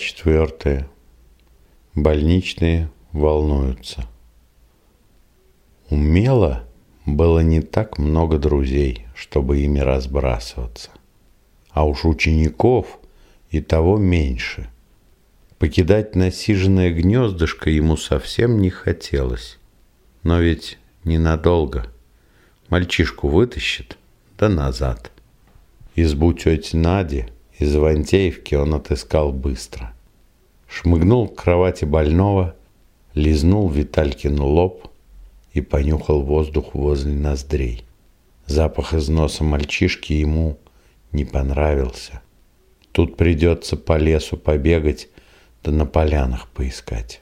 четвертая. Больничные волнуются. У Мела было не так много друзей, чтобы ими разбрасываться. А уж учеников и того меньше. Покидать насиженное гнездышко ему совсем не хотелось. Но ведь ненадолго. Мальчишку вытащит, да назад. Избу тети Нади из Ивантеевки он отыскал быстро. Шмыгнул к кровати больного, лизнул Виталькину лоб и понюхал воздух возле ноздрей. Запах из носа мальчишки ему не понравился. Тут придется по лесу побегать, да на полянах поискать.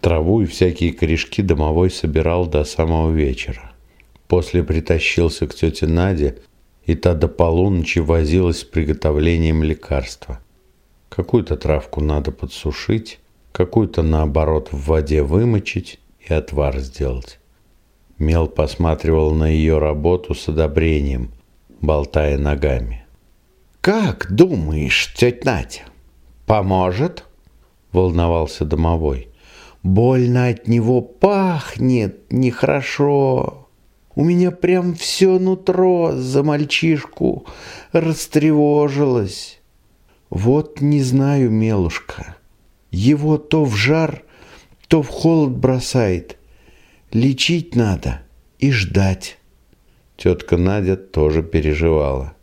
Траву и всякие корешки домовой собирал до самого вечера. После притащился к тете Наде, и та до полуночи возилась с приготовлением лекарства. Какую-то травку надо подсушить, какую-то, наоборот, в воде вымочить и отвар сделать. Мел посматривал на ее работу с одобрением, болтая ногами. «Как думаешь, тетя Надя, поможет?» – волновался домовой. «Больно от него пахнет, нехорошо. У меня прям все нутро за мальчишку растревожилось. Вот не знаю, мелушка, его то в жар, то в холод бросает. Лечить надо и ждать». Тетка Надя тоже переживала.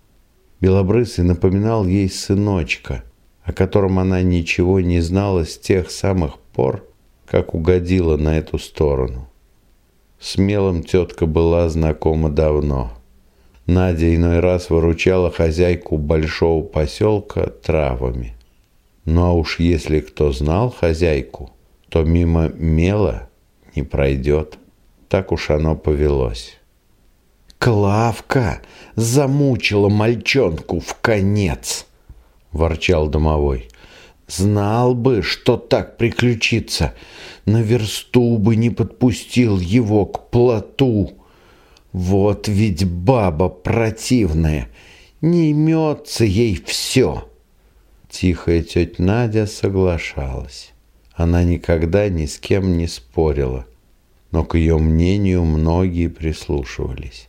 Белобрысый напоминал ей сыночка, о котором она ничего не знала с тех самых пор, как угодила на эту сторону. Смелым тетка была знакома давно. Надя иной раз выручала хозяйку большого поселка травами. Ну а уж если кто знал хозяйку, то мимо мела не пройдет. Так уж оно повелось. Клавка замучила мальчонку в конец, ворчал домовой. Знал бы, что так приключится, на версту бы не подпустил его к плоту. Вот ведь баба противная, не имется ей все. Тихая тетя Надя соглашалась. Она никогда ни с кем не спорила, но к ее мнению многие прислушивались.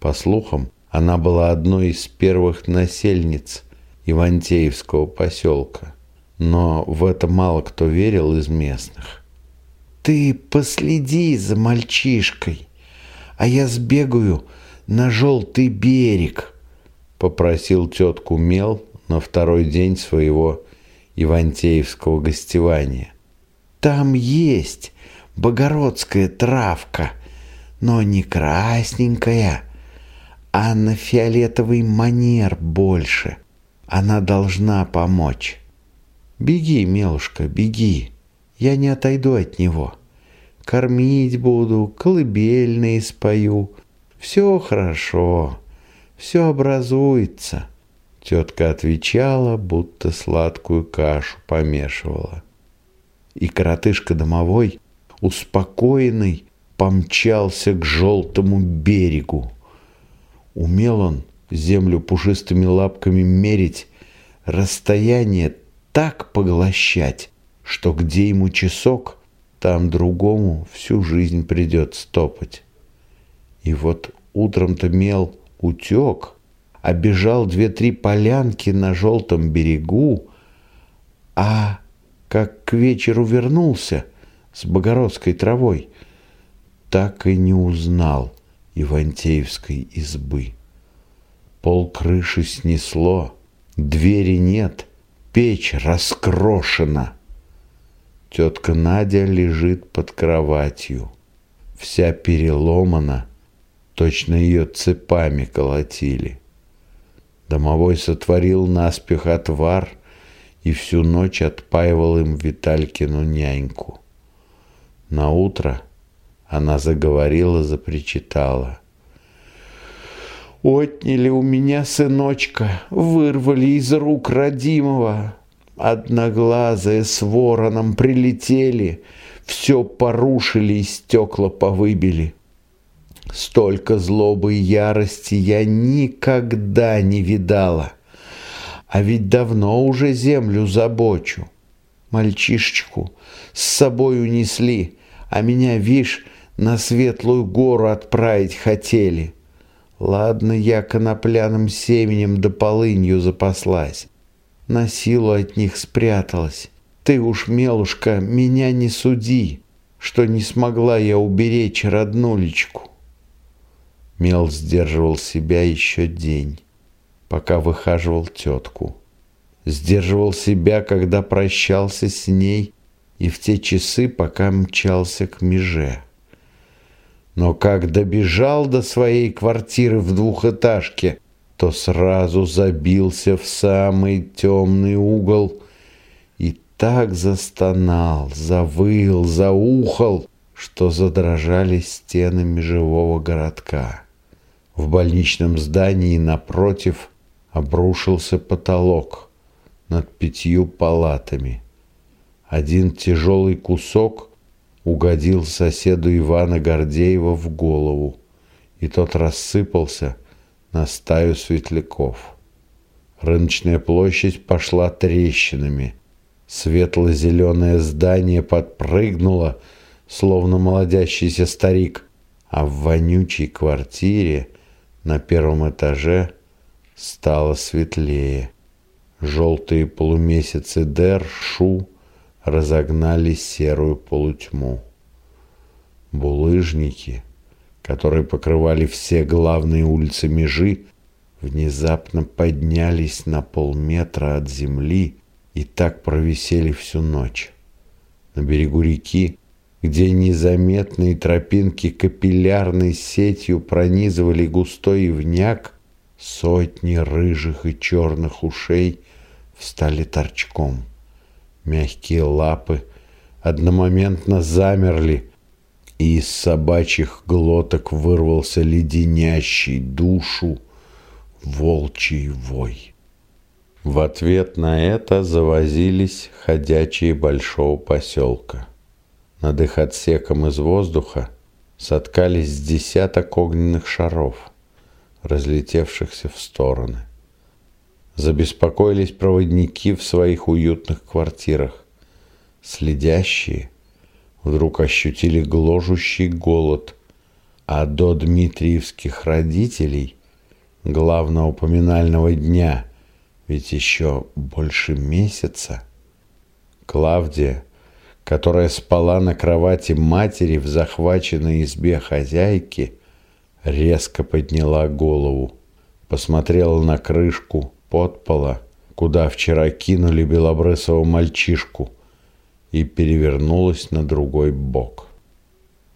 По слухам, она была одной из первых насельниц Ивантеевского поселка, но в это мало кто верил из местных. «Ты последи за мальчишкой, а я сбегаю на желтый берег», — попросил тетку Мел на второй день своего Ивантеевского гостевания. «Там есть богородская травка, но не красненькая» а на фиолетовый манер больше. Она должна помочь. Беги, мелушка, беги. Я не отойду от него. Кормить буду, колыбельные спою. Все хорошо, все образуется. Тетка отвечала, будто сладкую кашу помешивала. И коротышка домовой, успокоенный, помчался к желтому берегу. Умел он землю пушистыми лапками мерить, расстояние так поглощать, что где ему часок, там другому всю жизнь придется топать. И вот утром-то мел утек, обежал две-три полянки на желтом берегу, а как к вечеру вернулся с богородской травой, так и не узнал Ивантеевской избы. Пол крыши снесло, двери нет, печь раскрошена. Тетка Надя лежит под кроватью, вся переломана, точно ее цепами колотили. Домовой сотворил наспех отвар и всю ночь отпаивал им Виталькину няньку. На утро она заговорила, запричитала. «Отняли у меня сыночка, вырвали из рук родимого. Одноглазые с вороном прилетели, все порушили и стекла повыбили. Столько злобы и ярости я никогда не видала. А ведь давно уже землю забочу. Мальчишечку с собой унесли, а меня, вишь, на светлую гору отправить хотели. Ладно, я конопляным семенем да полынью запаслась. На силу от них спряталась. Ты уж, мелушка, меня не суди, что не смогла я уберечь роднулечку. Мел сдерживал себя еще день, пока выхаживал тетку. Сдерживал себя, когда прощался с ней и в те часы, пока мчался к меже. Но как добежал до своей квартиры в двухэтажке, то сразу забился в самый темный угол и так застонал, завыл, заухал, что задрожали стены межевого городка. В больничном здании напротив обрушился потолок над пятью палатами. Один тяжелый кусок угодил соседу Ивана Гордеева в голову, и тот рассыпался на стаю светляков. Рыночная площадь пошла трещинами. Светло-зеленое здание подпрыгнуло, словно молодящийся старик, а в вонючей квартире на первом этаже стало светлее. Желтые полумесяцы Дер, Шу разогнали серую полутьму. Булыжники, которые покрывали все главные улицы Межи, внезапно поднялись на полметра от земли и так провисели всю ночь. На берегу реки где незаметные тропинки капиллярной сетью пронизывали густой ивняк, сотни рыжих и черных ушей встали торчком. Мягкие лапы одномоментно замерли, и из собачьих глоток вырвался леденящий душу волчий вой. В ответ на это завозились ходячие большого поселка. Над их отсеком из воздуха соткались десяток огненных шаров, разлетевшихся в стороны. Забеспокоились проводники в своих уютных квартирах. Следящие вдруг ощутили гложущий голод, а до дмитриевских родителей, главного поминального дня, ведь еще больше месяца, Клавдия которая спала на кровати матери в захваченной избе хозяйки, резко подняла голову, посмотрела на крышку подпола, куда вчера кинули белобрысого мальчишку, и перевернулась на другой бок.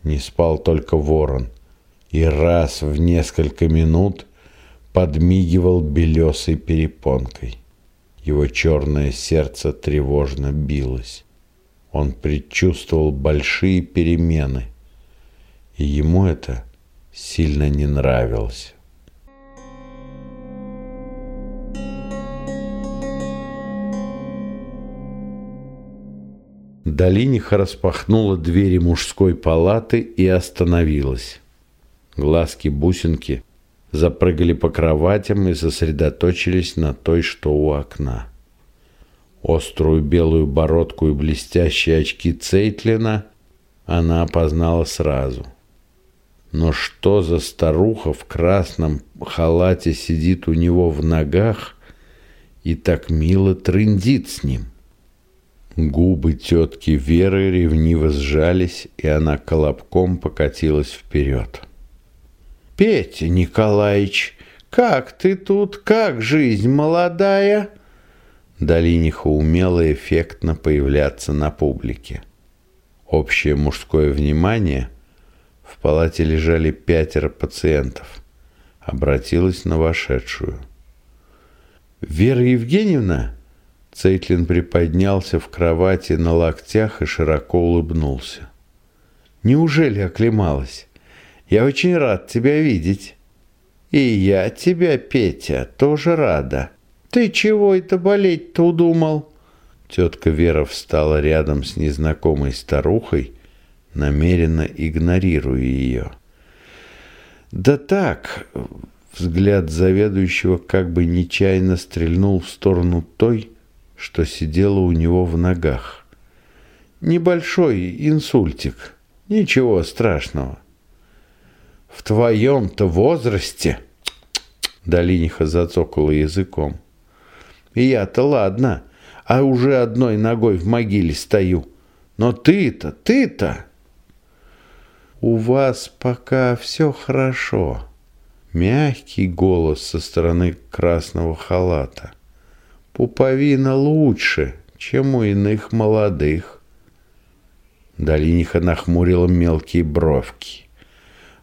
Не спал только ворон, и раз в несколько минут подмигивал белесой перепонкой. Его черное сердце тревожно билось. Он предчувствовал большие перемены, и ему это сильно не нравилось. Долиниха распахнула двери мужской палаты и остановилась. Глазки-бусинки запрыгали по кроватям и сосредоточились на той, что у окна. Острую белую бородку и блестящие очки Цейтлина она опознала сразу. Но что за старуха в красном халате сидит у него в ногах и так мило трындит с ним? Губы тетки Веры ревниво сжались, и она колобком покатилась вперед. «Петя Николаевич, как ты тут? Как жизнь молодая?» Долиниха умела эффектно появляться на публике. Общее мужское внимание в палате лежали пятеро пациентов. Обратилась на вошедшую. «Вера Евгеньевна?» Цейтлин приподнялся в кровати на локтях и широко улыбнулся. «Неужели оклемалась? Я очень рад тебя видеть». «И я тебя, Петя, тоже рада», «Ты чего это болеть-то удумал?» Тетка Вера встала рядом с незнакомой старухой, намеренно игнорируя ее. «Да так...» Взгляд заведующего как бы нечаянно стрельнул в сторону той, что сидела у него в ногах. небольшой инсультик. Ничего страшного. В твоем-то возрасте... Долиниха зацокала языком. Я-то ладно, а уже одной ногой в могиле стою. Но ты-то, ты-то... У вас пока все хорошо. Мягкий голос со стороны красного халата. Пуповина лучше, чем у иных молодых. Долиниха нахмурила мелкие бровки.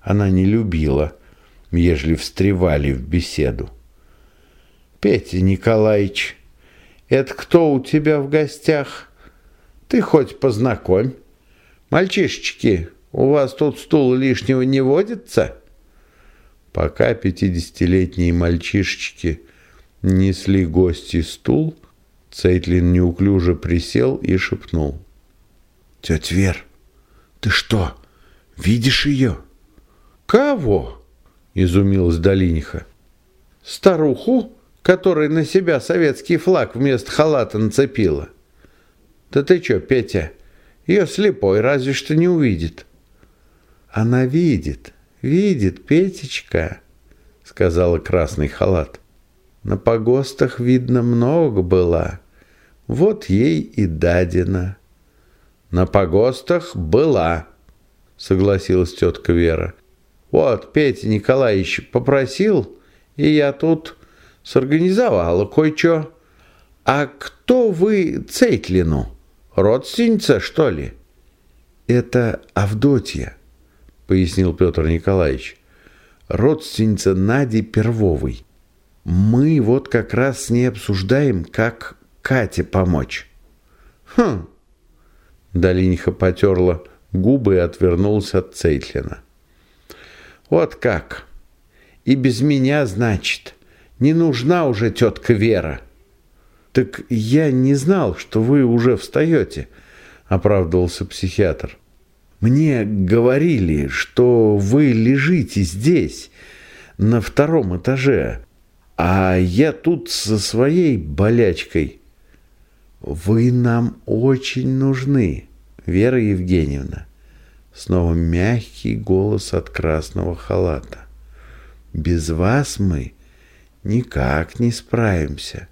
Она не любила, ежели встревали в беседу. «Петя Николаевич, это кто у тебя в гостях? Ты хоть познакомь. Мальчишечки, у вас тут стул лишнего не водится?» Пока пятидесятилетние мальчишечки несли гости стул, Цейтлин неуклюже присел и шепнул. «Тетя Вер, ты что, видишь ее?» «Кого?» — изумилась Долиниха. «Старуху, которая на себя советский флаг вместо халата нацепила?» «Да ты что, Петя, ее слепой разве что не увидит». «Она видит, видит, Петечка», — сказала красный халат. «На погостах, видно, много была. Вот ей и дадено». «На погостах была», — согласилась тетка Вера. «Вот, Петя Николаевич попросил, и я тут сорганизовала кое-что. А кто вы Цейтлину? Родственница, что ли?» «Это Авдотья», — пояснил Петр Николаевич. «Родственница Нади Первовой. Мы вот как раз с ней обсуждаем, как Кате помочь». «Хм, Долиниха потерла губы и отвернулся от Цейтлина. «Вот как! И без меня, значит, не нужна уже тетка Вера!» «Так я не знал, что вы уже встаете», — оправдывался психиатр. «Мне говорили, что вы лежите здесь, на втором этаже, а я тут со своей болячкой». «Вы нам очень нужны, Вера Евгеньевна». Снова мягкий голос от красного халата. «Без вас мы никак не справимся».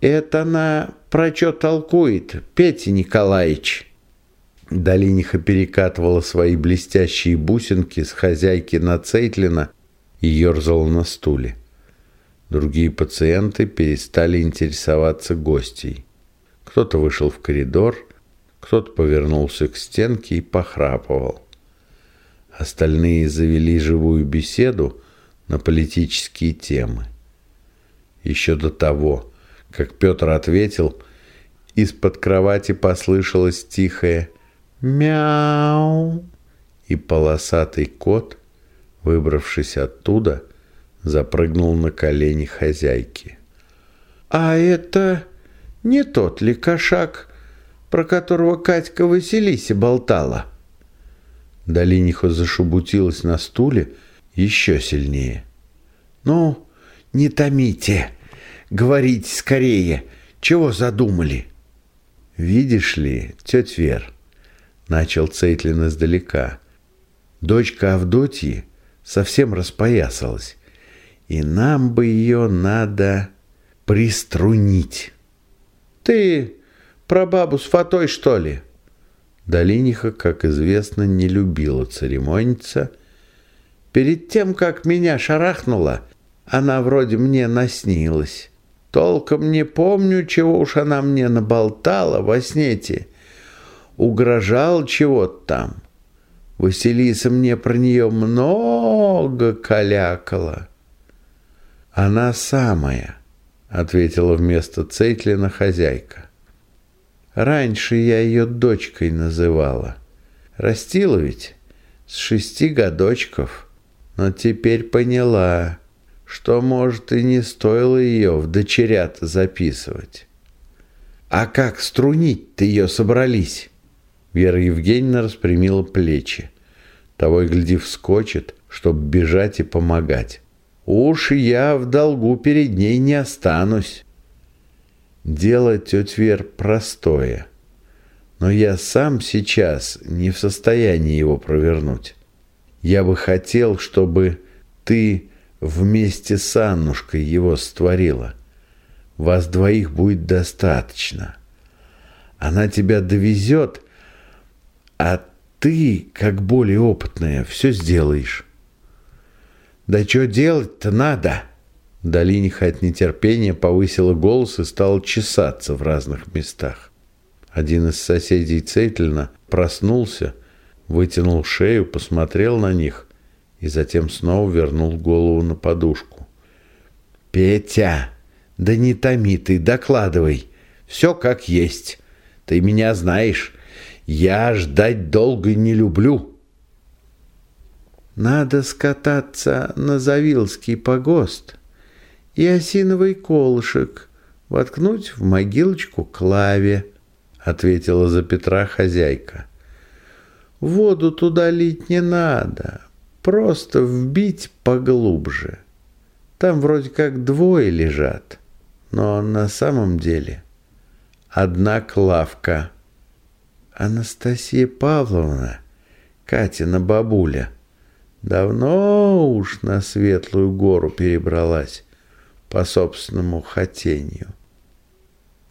«Это она про что толкует, Петя Николаевич?» Долиниха перекатывала свои блестящие бусинки с хозяйки на Цейтлина и ерзала на стуле. Другие пациенты перестали интересоваться гостей. Кто-то вышел в коридор, кто-то повернулся к стенке и похрапывал. Остальные завели живую беседу на политические темы. Еще до того, как Петр ответил, из-под кровати послышалось тихое «Мяу!» и полосатый кот, выбравшись оттуда, запрыгнул на колени хозяйки. «А это не тот ли кошак, про которого Катька Василисе болтала?» Долиниха зашубутилась на стуле еще сильнее. «Ну, не томите, говорите скорее, чего задумали?» «Видишь ли, тетя Вер», — начал Цейтлин издалека, — «дочка Авдотьи совсем распоясалась и нам бы ее надо приструнить. Ты про бабу с фатой, что ли? Долиниха, как известно, не любила церемониться. Перед тем, как меня шарахнула, она вроде мне наснилась. Толком не помню, чего уж она мне наболтала во сне-те. Угрожал чего-то там. Василиса мне про нее много калякала. «Она самая», — ответила вместо Цейтлина хозяйка. «Раньше я ее дочкой называла. Растила ведь с шести годочков, но теперь поняла, что, может, и не стоило ее в дочерят записывать». «А как струнить-то ее собрались?» Вера Евгеньевна распрямила плечи. Того и гляди вскочит, чтоб бежать и помогать. Уж я в долгу перед ней не останусь. Дело, тетя Вер, простое. но я сам сейчас не в состоянии его провернуть. Я бы хотел, чтобы ты вместе с Аннушкой его створила. Вас двоих будет достаточно. Она тебя довезет, а ты, как более опытная, все сделаешь. Да что делать-то надо? Долиниха от нетерпения повысила голос и стала чесаться в разных местах. Один из соседей Цейтлина проснулся, вытянул шею, посмотрел на них и затем снова вернул голову на подушку. «Петя, да не томи ты, докладывай. Все как есть. Ты меня знаешь. Я ждать долго не люблю». «Надо скататься на Завилский погост и осиновый колышек воткнуть в могилочку Клаве», — ответила за Петра хозяйка. «Воду туда лить не надо, просто вбить поглубже. Там вроде как двое лежат, но на самом деле одна Клавка. Анастасия Павловна, Катина бабуля, давно уж на Светлую гору перебралась по собственному хотению.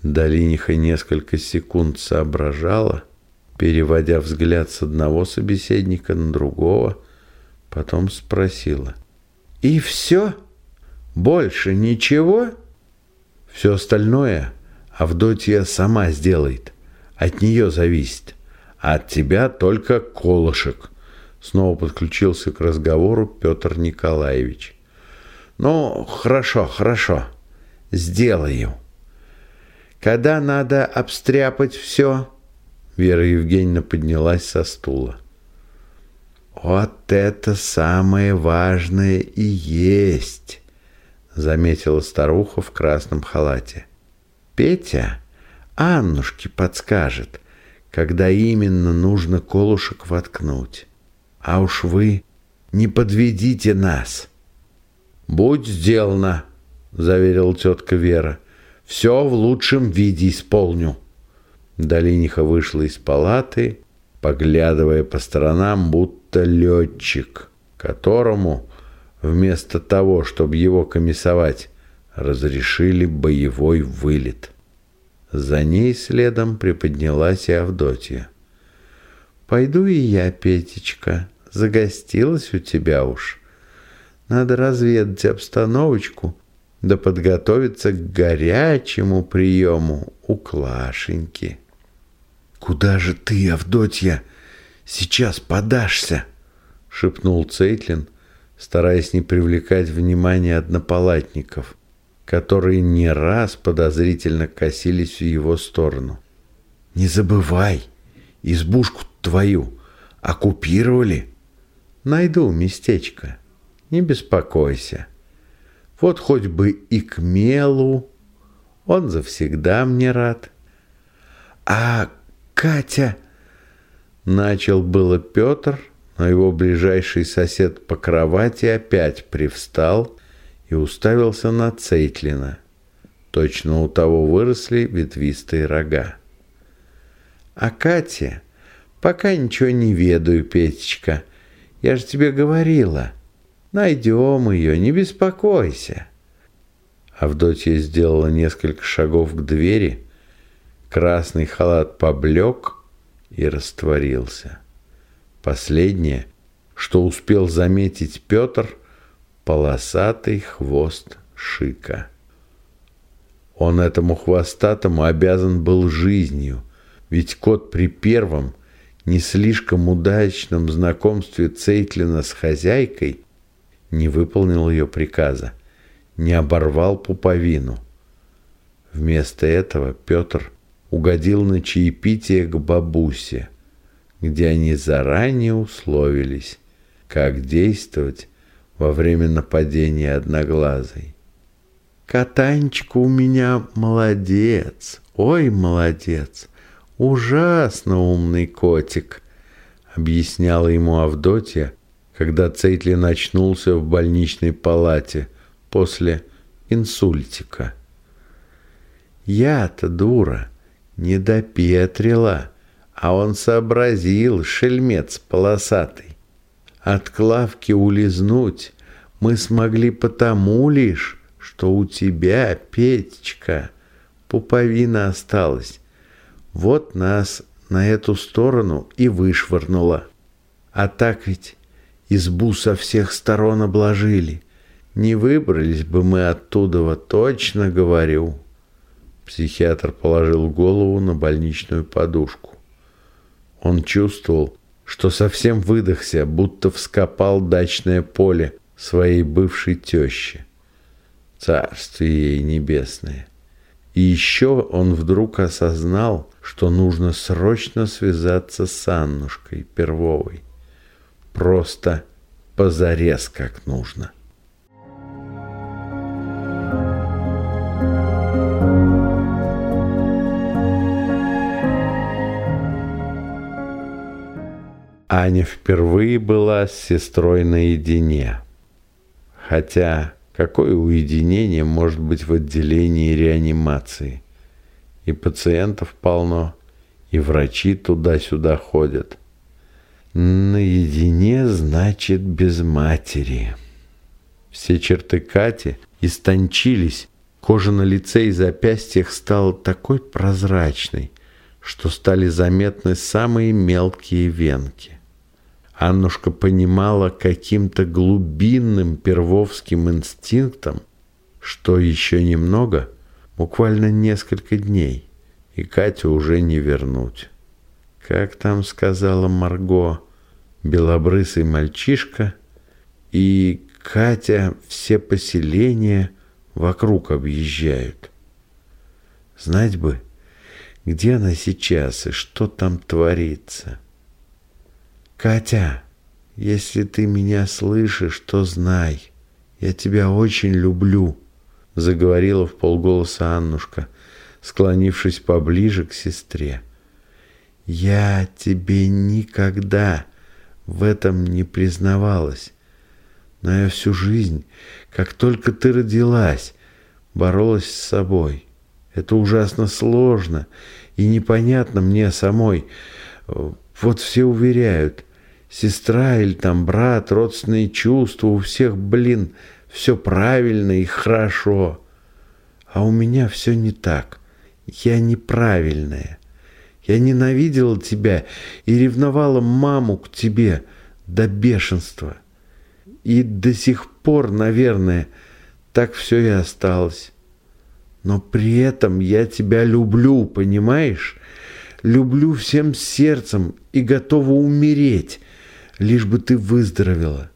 Долиниха несколько секунд соображала, переводя взгляд с одного собеседника на другого, потом спросила. «И все? Больше ничего?» «Все остальное Авдотья сама сделает. От нее зависит. А от тебя только колышек». Снова подключился к разговору Петр Николаевич. «Ну, хорошо, хорошо. Сделаю». Когда надо обстряпать все? Вера Евгеньевна поднялась со стула. Вот это самое важное и есть, заметила старуха в красном халате. Петя Аннушке подскажет, когда именно нужно колышек воткнуть. А уж вы не подведите нас. Будь сделано, заверила тетка Вера. Все в лучшем виде исполню. Долиниха вышла из палаты, поглядывая по сторонам, будто летчик, которому вместо того, чтобы его комиссовать, разрешили боевой вылет. За ней следом приподнялась и Авдотья. «Пойду и я, Петечка, загостилась у тебя уж. Надо разведать обстановочку да подготовиться к горячему приему у Клашеньки. «Куда же ты, Авдотья, сейчас подашься?» — шепнул Цейтлин, стараясь не привлекать внимания однопалатников, которые не раз подозрительно косились в его сторону. «Не забывай, избушку твою оккупировали. Найду местечко, не беспокойся». Вот хоть бы и к мелу, он завсегда мне рад. А Катя... Начал было Петр, но его ближайший сосед по кровати опять привстал и уставился на Цейтлина. Точно у того выросли ветвистые рога. А Катя... Пока ничего не ведаю, Петечка. Я же тебе говорила. Найдем ее, не беспокойся. Авдотья сделала несколько шагов к двери. Красный халат поблек и растворился. Последнее, что успел заметить Петр, полосатый хвост шика. Он этому хвостатому обязан был жизнью, ведь кот при первом, не слишком удачном знакомстве Цейтлина с хозяйкой не выполнил ее приказа, не оборвал пуповину. Вместо этого Петр угодил на чаепитие к бабусе, где они заранее условились, как действовать во время нападения одноглазой. «Катанечка у меня молодец, ой, молодец, ужасно умный котик», объясняла ему Авдотья, когда Цейтлин очнулся в больничной палате после инсультика. Я-то дура, не допетрила, А он сообразил, шельмец полосатый. От Клавки улизнуть мы смогли потому лишь, что у тебя, Петечка, пуповина осталась. Вот нас на эту сторону и вышвырнуло. А так ведь избу со всех сторон обложили. Не выбрались бы мы оттуда, точно говорю. Психиатр положил голову на больничную подушку. Он чувствовал, что совсем выдохся, будто вскопал дачное поле своей бывшей тещи. Царствие ей небесное. И еще он вдруг осознал, что нужно срочно связаться с Аннушкой Первовой. Просто позарез как нужно. Аня впервые была с сестрой наедине. Хотя какое уединение может быть в отделении реанимации? И пациентов полно, и врачи туда-сюда ходят. Наедине значит без матери. Все черты Кати истончились, кожа на лице и запястьях стала такой прозрачной, что стали заметны самые мелкие венки. Аннушка понимала каким-то глубинным первовским инстинктом, что еще немного, буквально несколько дней, и Катю уже не вернуть. Как там сказала Марго, белобрысый мальчишка, и Катя все поселения вокруг объезжают. Знать бы, где она сейчас и что там творится. «Катя, если ты меня слышишь, то знай, я тебя очень люблю», — заговорила в полголоса Аннушка, склонившись поближе к сестре. «Я тебе никогда в этом не признавалась, но я всю жизнь, как только ты родилась, боролась с собой. Это ужасно сложно и непонятно мне самой. Вот все уверяют — сестра или там брат, родственные чувства, у всех, блин, все правильно и хорошо. А у меня все не так. Я неправильная. Я ненавидела тебя и ревновала маму к тебе до бешенства. И до сих пор, наверное, так все и осталось. Но при этом я тебя люблю, понимаешь? Люблю всем сердцем и готова умереть лишь бы ты выздоровела.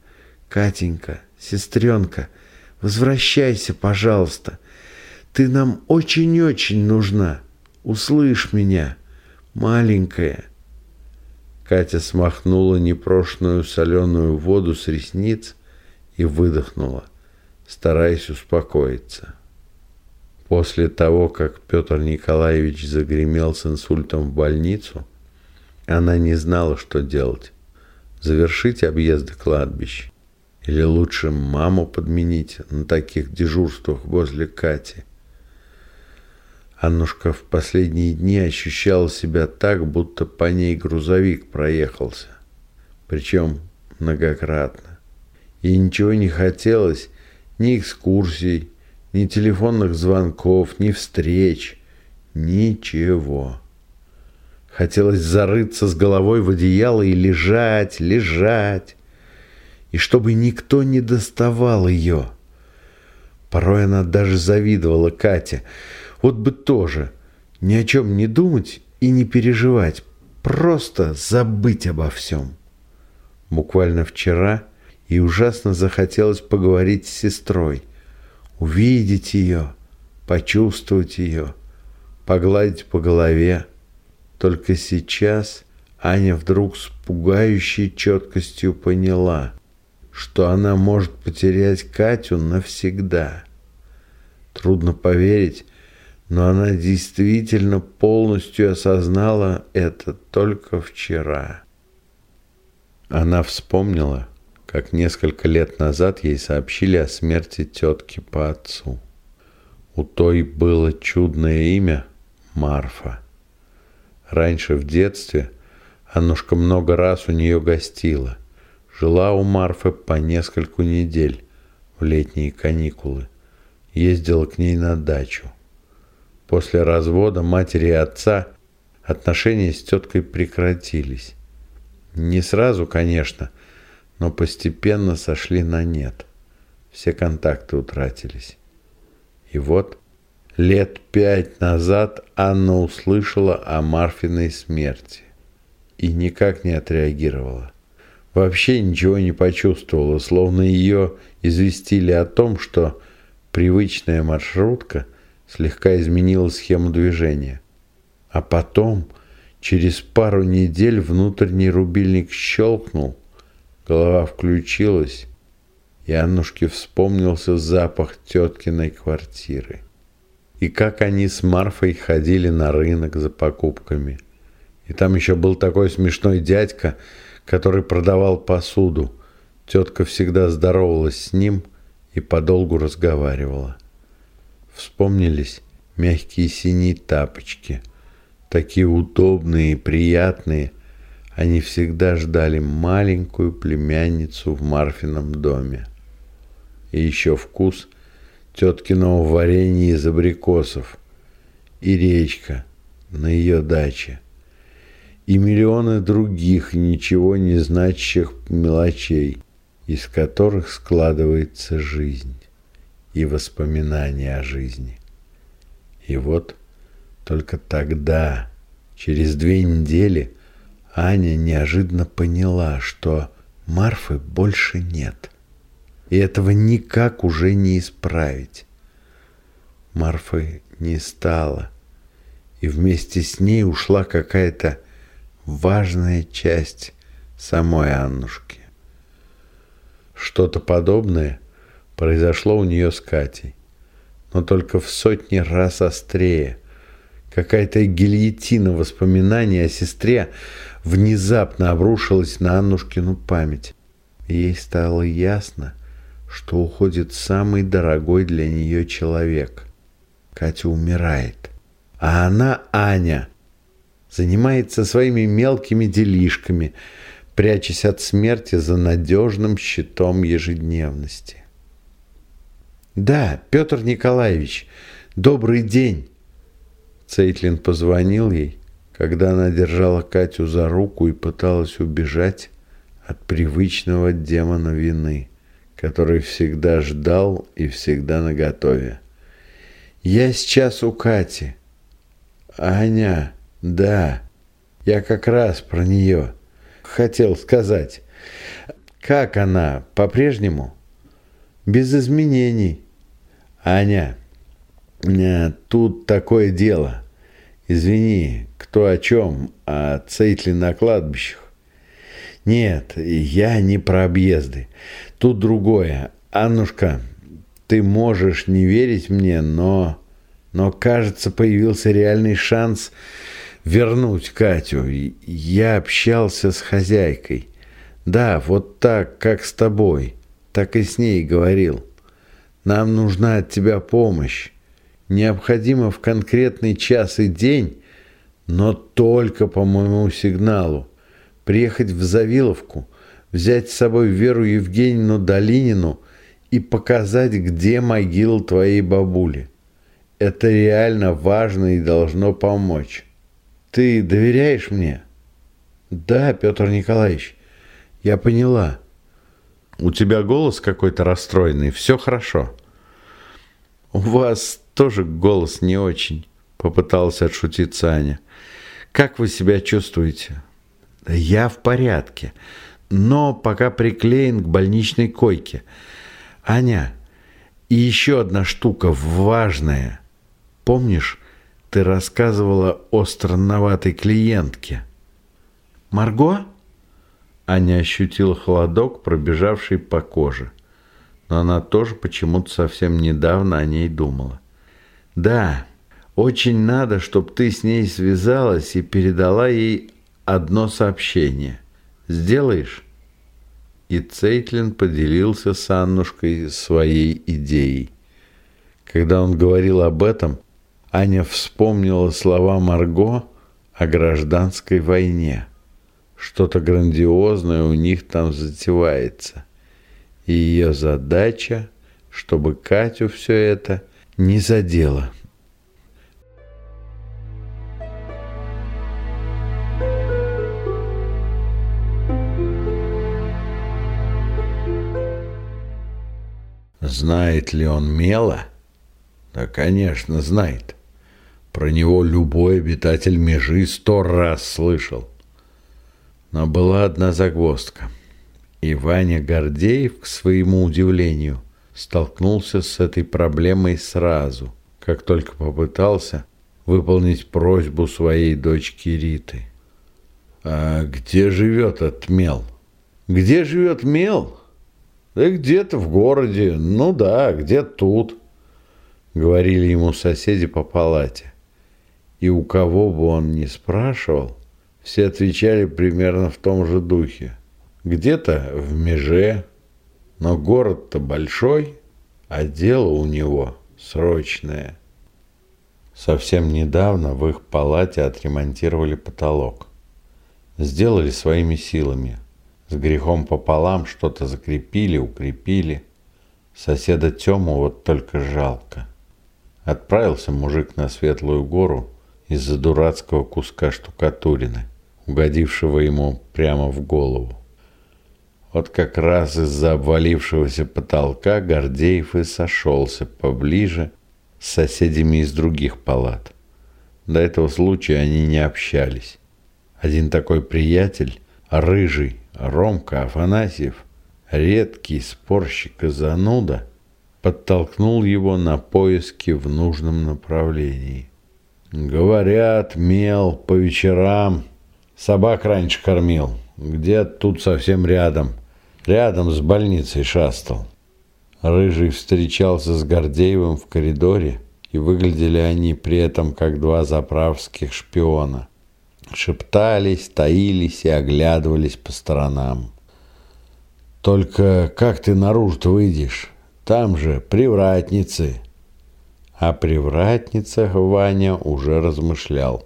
Катенька, сестренка, возвращайся, пожалуйста. Ты нам очень-очень нужна. Услышь меня, маленькая. Катя смахнула непрошенную соленую воду с ресниц и выдохнула, стараясь успокоиться. После того, как Петр Николаевич загремел с инсультом в больницу, она не знала, что делать завершить объезды кладбищ. Или лучше маму подменить на таких дежурствах возле Кати. Аннушка в последние дни ощущала себя так, будто по ней грузовик проехался. Причем многократно. И ничего не хотелось, ни экскурсий, ни телефонных звонков, ни встреч, ничего. Хотелось зарыться с головой в одеяло и лежать, лежать. И чтобы никто не доставал ее. Порой она даже завидовала Кате. Вот бы тоже ни о чем не думать и не переживать. Просто забыть обо всем. Буквально вчера и ужасно захотелось поговорить с сестрой. Увидеть ее, почувствовать ее, погладить по голове только сейчас Аня вдруг с пугающей четкостью поняла, что она может потерять Катю навсегда. Трудно поверить, но она действительно полностью осознала это только вчера. Она вспомнила, как несколько лет назад ей сообщили о смерти тетки по отцу. У той было чудное имя Марфа. Раньше в детстве Аннушка много раз у нее гостила. Жила у Марфы по нескольку недель в летние каникулы. Ездила к ней на дачу. После развода матери и отца отношения с теткой прекратились. Не сразу, конечно, но постепенно сошли на нет. Все контакты утратились. И вот лет пять назад Анна услышала о Марфиной смерти и никак не отреагировала. Вообще ничего не почувствовала, словно ее известили о том, что привычная маршрутка слегка изменила схему движения. А потом, через пару недель, внутренний рубильник щелкнул, голова включилась, и Аннушке вспомнился запах теткиной квартиры. И как они с Марфой ходили на рынок за покупками. И там еще был такой смешной дядька, который продавал посуду. Тетка всегда здоровалась с ним и подолгу разговаривала. Вспомнились мягкие синие тапочки, такие удобные и приятные. Они всегда ждали маленькую племянницу в Марфином доме. И еще вкус теткиного варенья из абрикосов и речка на ее даче и миллионы других ничего не значащих мелочей, из которых складывается жизнь и воспоминания о жизни. И вот только тогда, через две недели, Аня неожиданно поняла, что Марфы больше нет. И этого никак уже не исправить. Марфы не стало, и вместе с ней ушла какая-то важная часть самой Аннушки. Что-то подобное произошло у нее с Катей, но только в сотни раз острее. Какая-то гильотина воспоминаний о сестре внезапно обрушилась на Аннушкину память. ей стало ясно, что уходит самый дорогой для нее человек. Катя умирает. А она, Аня, занимается своими мелкими делишками, прячась от смерти за надежным щитом ежедневности. «Да, Петр Николаевич, добрый день!» Цейтлин позвонил ей, когда она держала Катю за руку и пыталась убежать от привычного демона вины, который всегда ждал и всегда наготове. «Я сейчас у Кати». «Аня, да, я как раз про нее хотел сказать. Как она по-прежнему? Без изменений. Аня, э, тут такое дело. Извини, кто о чем, о Цейтли на кладбищах. Нет, я не про объезды. Тут другое. Аннушка, ты можешь не верить мне, но... Но, кажется, появился реальный шанс вернуть Катю. Я общался с хозяйкой. Да, вот так, как с тобой. Так и с ней говорил. Нам нужна от тебя помощь. Необходимо в конкретный час и день, но только по моему сигналу, приехать в Завиловку, взять с собой Веру Евгеньевну Долинину и показать, где могила твоей бабули. Это реально важно и должно помочь. Ты доверяешь мне? Да, Петр Николаевич, я поняла. У тебя голос какой-то расстроенный, все хорошо. У вас тоже голос не очень, попыталась отшутиться Аня. Как вы себя чувствуете? Я в порядке, но пока приклеен к больничной койке. Аня, и еще одна штука важная. Помнишь, ты рассказывала о странноватой клиентке. Марго? Аня ощутила холодок, пробежавший по коже. Но она тоже почему-то совсем недавно о ней думала. Да, очень надо, чтобы ты с ней связалась и передала ей одно сообщение. Сделаешь? И Цейтлин поделился с Аннушкой своей идеей. Когда он говорил об этом, Аня вспомнила слова Марго о гражданской войне. Что-то грандиозное у них там затевается. И ее задача, чтобы Катю все это не задело. Знает ли он Мела? Да, конечно, знает. Про него любой обитатель межи сто раз слышал. Но была одна загвоздка. И Ваня Гордеев, к своему удивлению, столкнулся с этой проблемой сразу, как только попытался выполнить просьбу своей дочки Риты. «А где живет этот мел?» «Где живет мел?» «Да где-то в городе. Ну да, где-то тут», — говорили ему соседи по палате. И у кого бы он ни спрашивал, все отвечали примерно в том же духе. Где-то в меже, но город-то большой, а дело у него срочное. Совсем недавно в их палате отремонтировали потолок. Сделали своими силами. С грехом пополам что-то закрепили, укрепили. Соседа Тему вот только жалко. Отправился мужик на Светлую гору из-за дурацкого куска штукатурины, угодившего ему прямо в голову. Вот как раз из-за обвалившегося потолка Гордеев и сошелся поближе с соседями из других палат. До этого случая они не общались. Один такой приятель, рыжий, Ромка Афанасьев, редкий спорщик и зануда, подтолкнул его на поиски в нужном направлении. Говорят, мел по вечерам собак раньше кормил, где тут совсем рядом – Рядом с больницей шастал. Рыжий встречался с Гордеевым в коридоре, и выглядели они при этом как два заправских шпиона. Шептались, таились и оглядывались по сторонам. «Только как ты наружу выйдешь? Там же привратницы». О привратницах Ваня уже размышлял.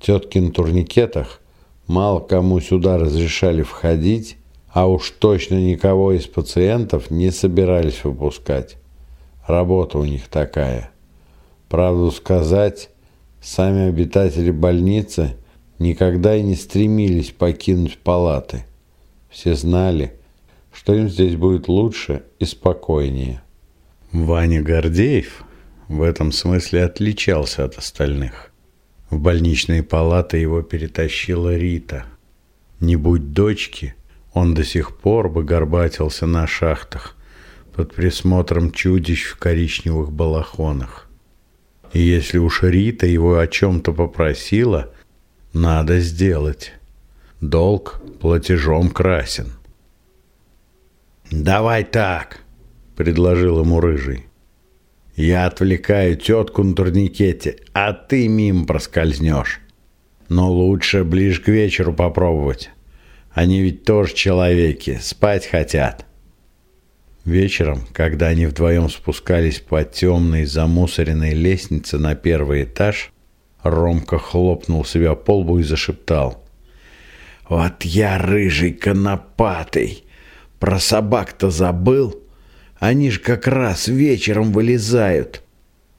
Тетки на турникетах мало кому сюда разрешали входить, а уж точно никого из пациентов не собирались выпускать. Работа у них такая. Правду сказать, сами обитатели больницы никогда и не стремились покинуть палаты. Все знали, что им здесь будет лучше и спокойнее. Ваня Гордеев в этом смысле отличался от остальных. В больничные палаты его перетащила Рита. Не будь дочки, он до сих пор бы горбатился на шахтах под присмотром чудищ в коричневых балахонах. И если уж Рита его о чем-то попросила, надо сделать. Долг платежом красен. «Давай так», — предложил ему Рыжий. «Я отвлекаю тетку на турникете, а ты мимо проскользнешь. Но лучше ближе к вечеру попробовать. Они ведь тоже человеки, спать хотят. Вечером, когда они вдвоем спускались по темной замусоренной лестнице на первый этаж, Ромка хлопнул себя по лбу и зашептал. «Вот я рыжий конопатый! Про собак-то забыл? Они ж как раз вечером вылезают.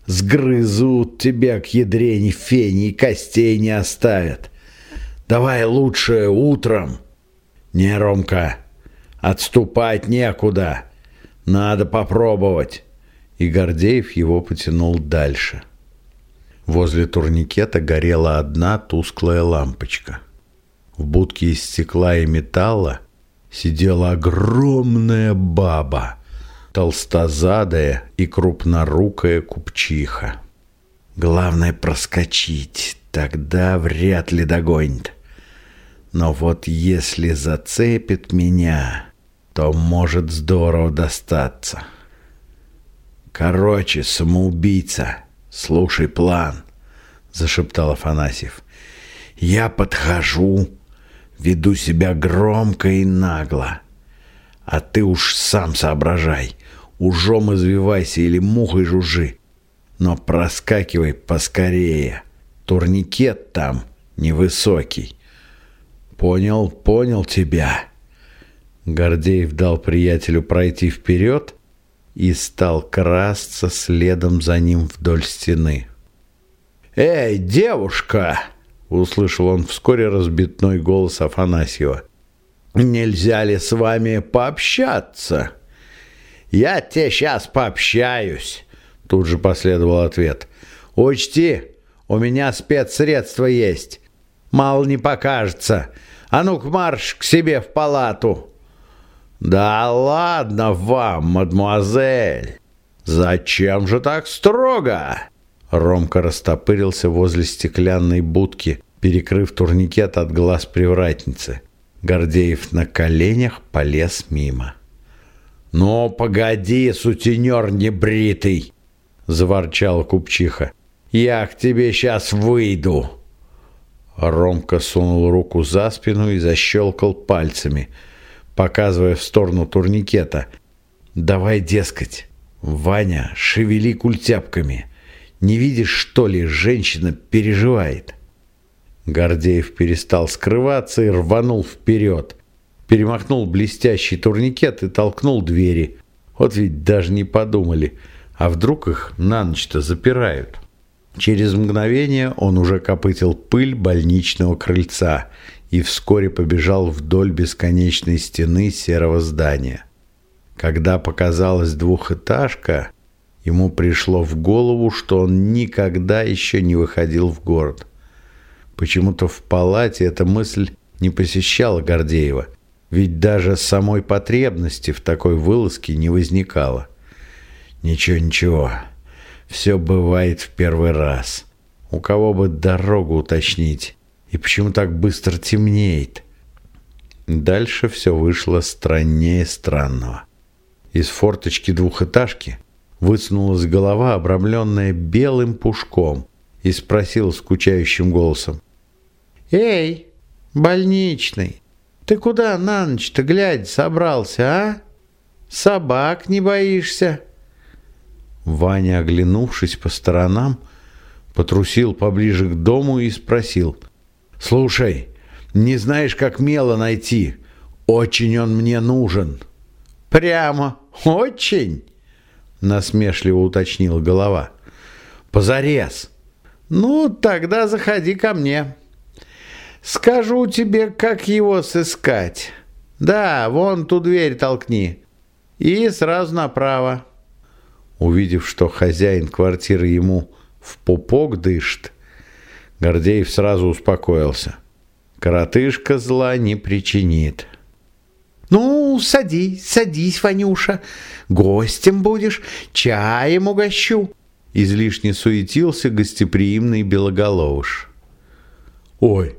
Сгрызут тебя к ядрене фени и костей не оставят. Давай лучше утром!» «Не, Ромка, отступать некуда. Надо попробовать». И Гордеев его потянул дальше. Возле турникета горела одна тусклая лампочка. В будке из стекла и металла сидела огромная баба, толстозадая и крупнорукая купчиха. Главное проскочить, тогда вряд ли догонит. Но вот если зацепит меня, то может здорово достаться. Короче, самоубийца, слушай план, зашептал Афанасьев. Я подхожу, веду себя громко и нагло. А ты уж сам соображай, ужом извивайся или мухой жужжи. Но проскакивай поскорее. Турникет там невысокий. Понял, понял тебя. Гордеев дал приятелю пройти вперед и стал красться следом за ним вдоль стены. «Эй, девушка!» — услышал он вскоре разбитной голос Афанасьева. «Нельзя ли с вами пообщаться?» «Я тебе сейчас пообщаюсь», — тут же последовал ответ. «Учти, у меня спецсредства есть. Мало не покажется. А ну-ка марш к себе в палату». «Да ладно вам, мадемуазель! Зачем же так строго?» Ромка растопырился возле стеклянной будки, перекрыв турникет от глаз привратницы. Гордеев на коленях полез мимо. «Ну, погоди, сутенер небритый!» — заворчала купчиха. «Я к тебе сейчас выйду!» Ромка сунул руку за спину и защелкал пальцами, показывая в сторону турникета. «Давай, дескать, Ваня, шевели культяпками!» Не видишь, что ли, женщина переживает?» Гордеев перестал скрываться и рванул вперед. Перемахнул блестящий турникет и толкнул двери. Вот ведь даже не подумали, а вдруг их на ночь-то запирают. Через мгновение он уже копытил пыль больничного крыльца и вскоре побежал вдоль бесконечной стены серого здания. Когда показалась двухэтажка, Ему пришло в голову, что он никогда еще не выходил в город. Почему-то в палате эта мысль не посещала Гордеева, ведь даже самой потребности в такой вылазке не возникало. Ничего, ничего, все бывает в первый раз. У кого бы дорогу уточнить? И почему так быстро темнеет? Дальше все вышло страннее странного. Из форточки двухэтажки – Высунулась голова, обрамленная белым пушком, и спросил скучающим голосом. «Эй, больничный, ты куда на ночь-то глядь собрался, а? Собак не боишься?» Ваня, оглянувшись по сторонам, потрусил поближе к дому и спросил. «Слушай, не знаешь, как мело найти? Очень он мне нужен». «Прямо очень?» насмешливо уточнила голова. Позарез. Ну, тогда заходи ко мне. Скажу тебе, как его сыскать. Да, вон ту дверь толкни. И сразу направо. Увидев, что хозяин квартиры ему в пупок дышит, Гордеев сразу успокоился. Коротышка зла не причинит. «Ну, садись, садись, Ванюша, гостем будешь, чаем угощу», — излишне суетился гостеприимный Белоголовыш. «Ой,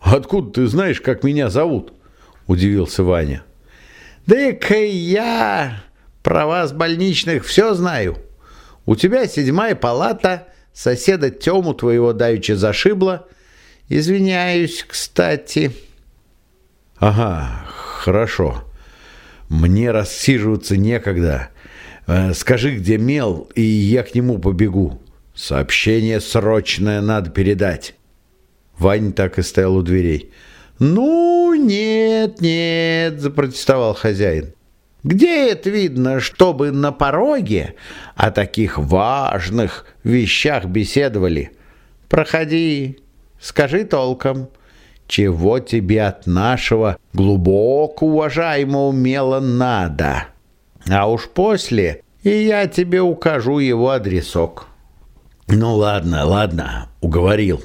откуда ты знаешь, как меня зовут?» — удивился Ваня. «Да-ка я про вас, больничных, все знаю. У тебя седьмая палата, соседа Тему твоего давеча зашибла. Извиняюсь, кстати». «Ага, хорошо. Мне рассиживаться некогда. Э, скажи, где мел, и я к нему побегу. Сообщение срочное надо передать. Вань так и стоял у дверей. «Ну, нет, нет», — запротестовал хозяин. «Где это видно, чтобы на пороге о таких важных вещах беседовали? Проходи, скажи толком» чего тебе от нашего глубоко уважаемого мела надо. А уж после и я тебе укажу его адресок. Ну ладно, ладно, уговорил.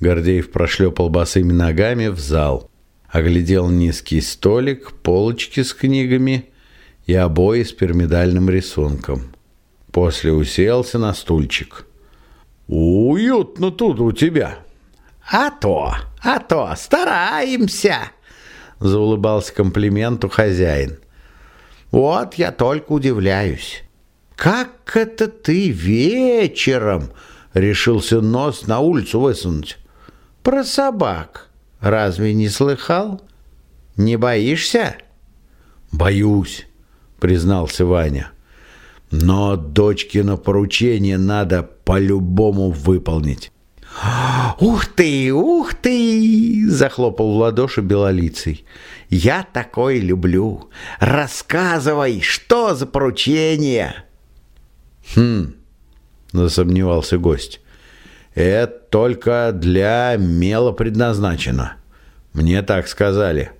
Гордеев прошлепал босыми ногами в зал, оглядел низкий столик, полочки с книгами и обои с пирамидальным рисунком. После уселся на стульчик. «Уютно тут у тебя», «А то, а то, стараемся!» — заулыбался комплименту хозяин. «Вот я только удивляюсь. Как это ты вечером решился нос на улицу высунуть? Про собак разве не слыхал? Не боишься?» «Боюсь», — признался Ваня. «Но дочкино поручение надо по-любому выполнить. «Ух ты, ух ты!» – захлопал в ладоши белолицей. «Я такое люблю! Рассказывай, что за поручение?» «Хм!» – засомневался гость. «Это только для мела предназначено. Мне так сказали».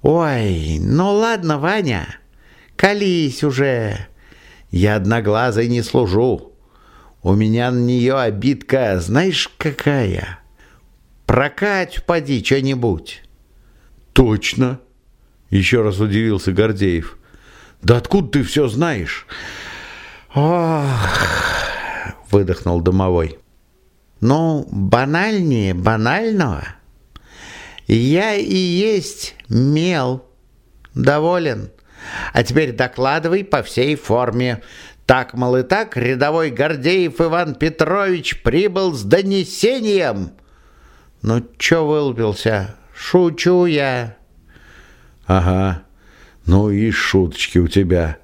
«Ой, ну ладно, Ваня, колись уже. Я одноглазой не служу. У меня на нее обидка, знаешь, какая? Прокать, поди, что-нибудь». «Точно!» — еще раз удивился Гордеев. «Да откуда ты все знаешь?» «Ох!» — выдохнул домовой. «Ну, банальнее банального. Я и есть мел. Доволен. А теперь докладывай по всей форме. Так, мол, и так, рядовой Гордеев Иван Петрович прибыл с донесением». «Ну, чё вылупился? Шучу я». «Ага, ну и шуточки у тебя.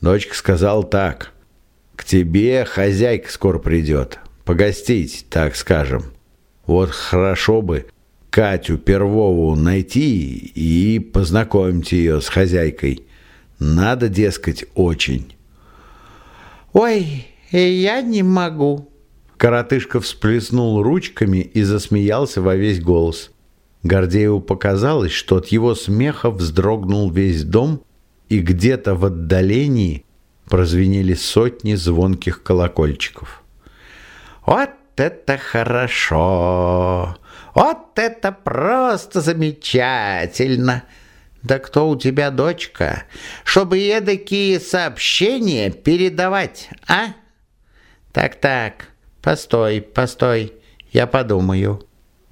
Дочка сказал так». К тебе хозяйка скоро придет. Погостить, так скажем. Вот хорошо бы Катю Первову найти и познакомить ее с хозяйкой. Надо, дескать, очень. «Ой, я не могу». Коротышка всплеснул ручками и засмеялся во весь голос. Гордееву показалось, что от его смеха вздрогнул весь дом, и где-то в отдалении прозвенели сотни звонких колокольчиков. «Вот это хорошо! Вот это просто замечательно! Да кто у тебя дочка, чтобы эдакие сообщения передавать, а? Так-так, постой, постой, я подумаю.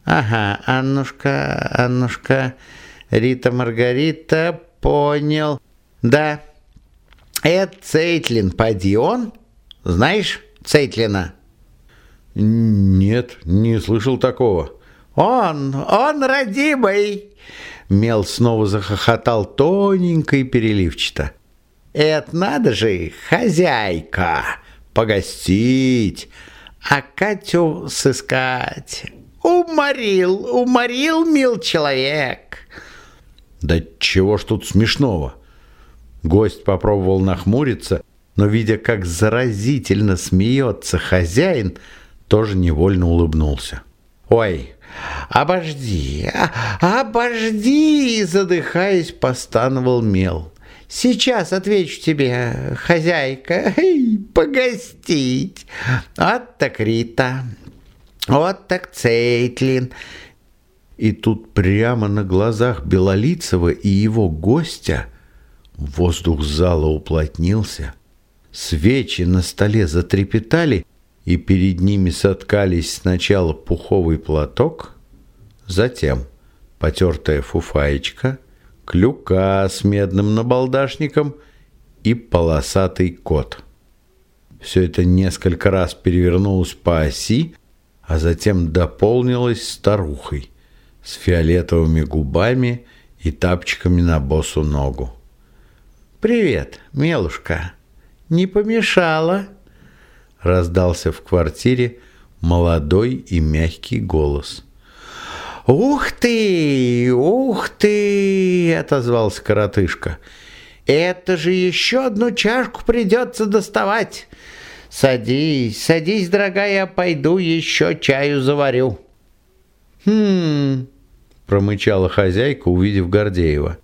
Ага, Аннушка, Аннушка, Рита Маргарита, понял. Да, это Цейтлин, поди он? Знаешь Цейтлина? Нет, не слышал такого. Он, он родимый. Мел снова захохотал тоненько и переливчато. Это надо же, хозяйка, погостить, а Катю сыскать. Уморил, уморил, мил человек. Да чего ж тут смешного? Гость попробовал нахмуриться, но, видя, как заразительно смеется хозяин, тоже невольно улыбнулся. «Ой, обожди, а, обожди!» Задыхаясь, постановал мел. «Сейчас отвечу тебе, хозяйка, погостить. Вот так Рита, вот так Цейтлин». И тут прямо на глазах Белолицева и его гостя – Воздух зала уплотнился, свечи на столе затрепетали, и перед ними соткались сначала пуховый платок, затем потертая фуфаечка, клюка с медным набалдашником и полосатый кот. Все это несколько раз перевернулось по оси, а затем дополнилось старухой с фиолетовыми губами и тапчиками на босу ногу. «Привет, мелушка. Не помешала?» Раздался в квартире молодой и мягкий голос. «Ух ты! Ух ты!» — отозвался коротышка. «Это же еще одну чашку придется доставать. Садись, садись, дорогая, пойду еще чаю заварю». «Хм...» — промычала хозяйка, увидев Гордеева.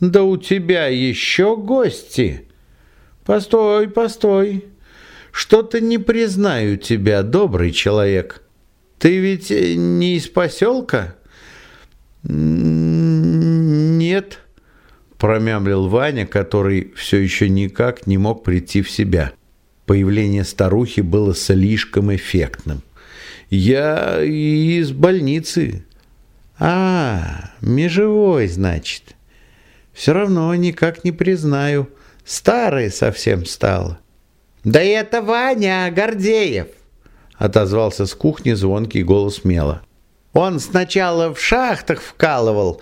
Да у тебя еще гости. Постой, постой. Что-то не признаю тебя, добрый человек. Ты ведь не из поселка? Нет, промямлил Ваня, который все еще никак не мог прийти в себя. Появление старухи было слишком эффектным. Я из больницы. А, межевой, значит. Все равно никак не признаю. Старый совсем стал. «Да это Ваня Гордеев!» Отозвался с кухни звонкий голос Мела. «Он сначала в шахтах вкалывал,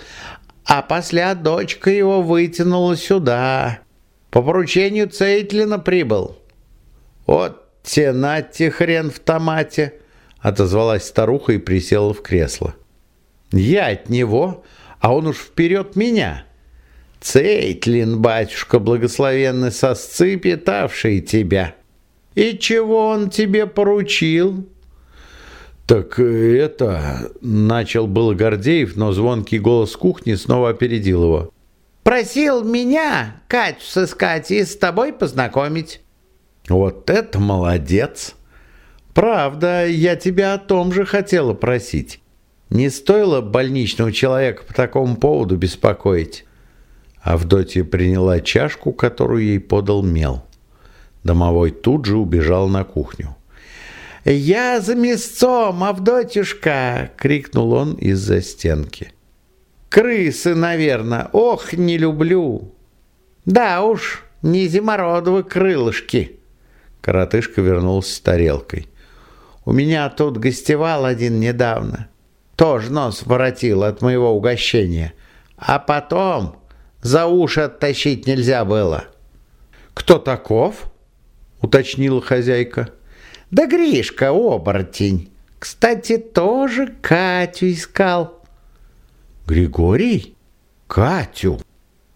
а после дочка его вытянула сюда. По поручению Цейтлина прибыл». «Вот те нате хрен в томате!» — отозвалась старуха и присела в кресло. Я от него, а он уж вперед меня. Цейтлин, батюшка благословенный, сосцы питавший тебя. И чего он тебе поручил? Так это... Начал было Гордеев, но звонкий голос кухни снова опередил его. Просил меня Катю сыскать и с тобой познакомить. Вот это молодец! Правда, я тебя о том же хотела просить. Не стоило больничного человека по такому поводу беспокоить. Авдотья приняла чашку, которую ей подал мел. Домовой тут же убежал на кухню. «Я за мясцом, Авдотюшка!» — крикнул он из-за стенки. «Крысы, наверное. Ох, не люблю!» «Да уж, не зимородовы крылышки!» Коротышка вернулся с тарелкой. «У меня тут гостевал один недавно. Тоже нос воротил от моего угощения. А потом за уши оттащить нельзя было». «Кто таков?» — уточнила хозяйка. «Да Гришка, оборотень. Кстати, тоже Катю искал». «Григорий? Катю?»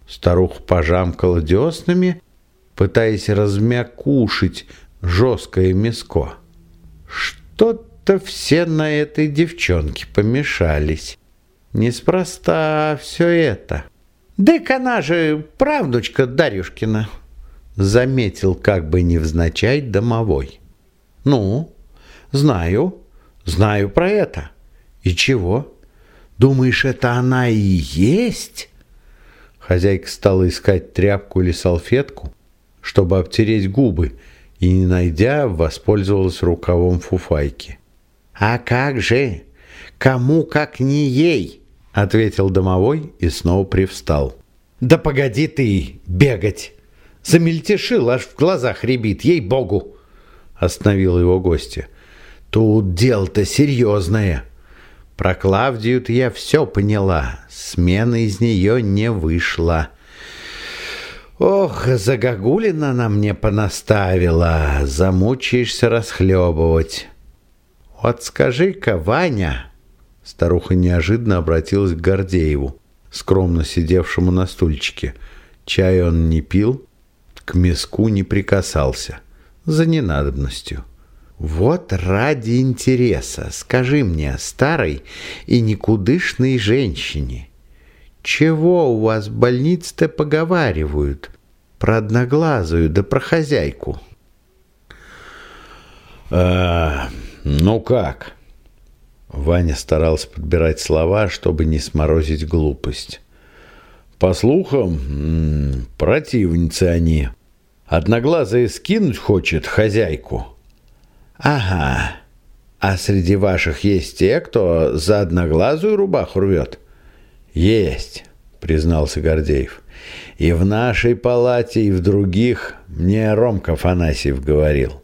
Старуха пожамкала деснами, пытаясь размякушить жесткое мяско. Что-то все на этой девчонке помешались. Неспроста все это. «Дык она же правдучка Дарюшкина», — заметил как бы невзначай домовой. «Ну, знаю, знаю про это. И чего? Думаешь, это она и есть?» Хозяйка стала искать тряпку или салфетку, чтобы обтереть губы, и, не найдя, воспользовалась рукавом фуфайки. «А как же? Кому, как не ей?» — ответил домовой и снова привстал. «Да погоди ты бегать! Замельтешил, аж в глазах рябит, ей-богу!» — остановил его гостья. «Тут дело-то серьезное. Про Клавдию-то я все поняла. Смена из нее не вышла. Ох, загогулина она мне понаставила, замучаешься расхлебывать. Вот скажи-ка, Ваня, старуха неожиданно обратилась к Гордееву, скромно сидевшему на стульчике. Чай он не пил, к миску не прикасался, за ненадобностью. Вот ради интереса, скажи мне, старой и никудышной женщине, чего у вас в больнице-то поговаривают? Про одноглазую да про хозяйку. А, ну как? Ваня старался подбирать слова, чтобы не сморозить глупость. По слухам, противницы они. Одноглазая скинуть хочет хозяйку. Ага. А среди ваших есть те, кто за одноглазую рубаху рвет? «Есть», — признался Гордеев. «И в нашей палате, и в других мне Ромка Фанасьев говорил.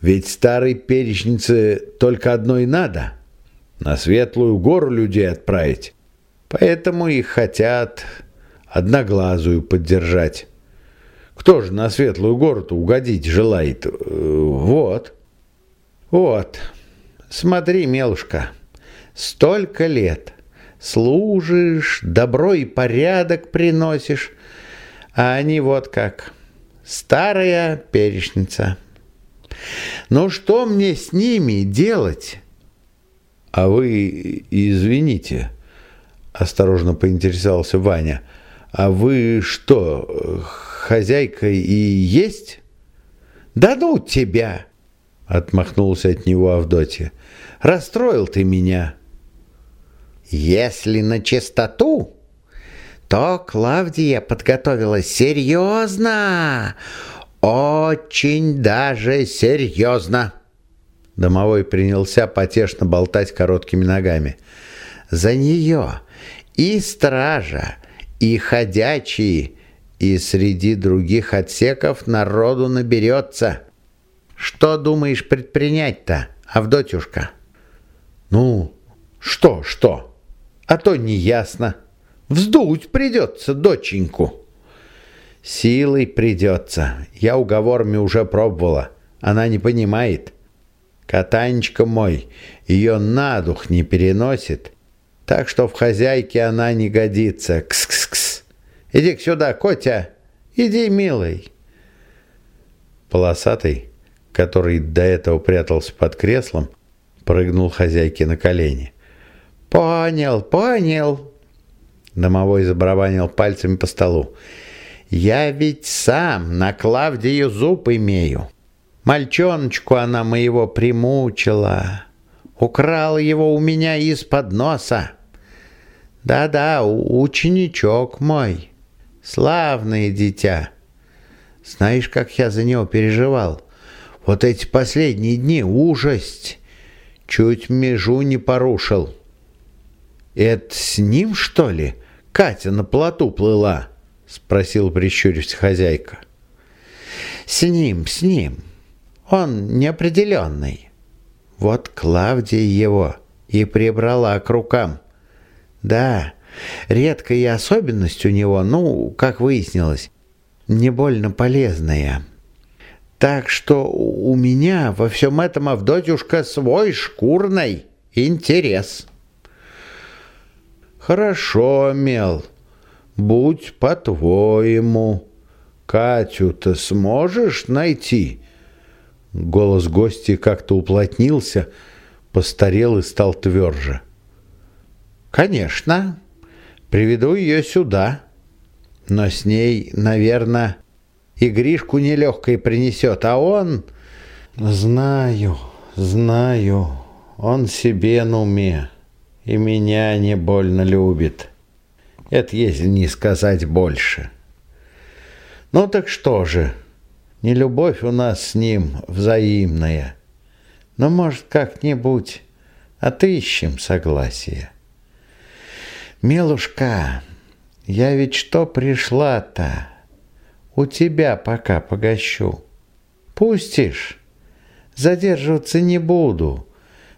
Ведь старой перечнице только одно и надо — на светлую гору людей отправить. Поэтому их хотят одноглазую поддержать. Кто же на светлую гору-то угодить желает? Э, вот». «Вот, смотри, мелушка, столько лет» служишь, добро и порядок приносишь, а они вот как, старая перечница. Ну что мне с ними делать? А вы извините, осторожно поинтересовался Ваня, а вы что, хозяйка и есть? Да ну тебя! Отмахнулся от него Авдотья. Расстроил ты меня. Если на чистоту, то Клавдия подготовила серьезно, очень даже серьезно. Домовой принялся потешно болтать короткими ногами. За нее и стража, и ходячие, и среди других отсеков народу наберется. Что думаешь предпринять-то, Авдотюшка? Ну, что, что? а то неясно. Вздуть придется доченьку. Силой придется. Я уговорами уже пробовала. Она не понимает. Катанечка мой ее на дух не переносит, так что в хозяйке она не годится. Кс-кс-кс. Иди сюда, Котя, иди, милый. Полосатый, который до этого прятался под креслом, прыгнул хозяйке на колени. «Понял, понял!» Домовой забарабанил пальцами по столу. «Я ведь сам на Клавдию зуб имею. Мальчоночку она моего примучила, украла его у меня из-под носа. Да-да, ученичок мой, славное дитя. Знаешь, как я за него переживал? Вот эти последние дни ужасть. Чуть межу не порушил. Это с ним, что ли, Катя на плоту плыла? Спросил, прищурившись хозяйка. С ним, с ним. Он неопределенный. Вот Клавдия его и прибрала к рукам. Да, редкая особенность у него, ну, как выяснилось, не больно полезная. Так что у меня во всем этом, Авдотюшка, свой шкурный интерес. Хорошо, Мел, будь по-твоему. Катю-то сможешь найти?» Голос гостя как-то уплотнился, постарел и стал тверже. «Конечно, приведу ее сюда, но с ней, наверное, и Гришку нелегкой принесет, а он...» «Знаю, знаю, он себе на уме и меня не больно любит. Это если не сказать больше. Ну так что же?» Не любовь у нас с ним взаимная. Но, может, как-нибудь отыщем согласие. Милушка, я ведь что пришла-то? У тебя пока погощу. Пустишь? Задерживаться не буду.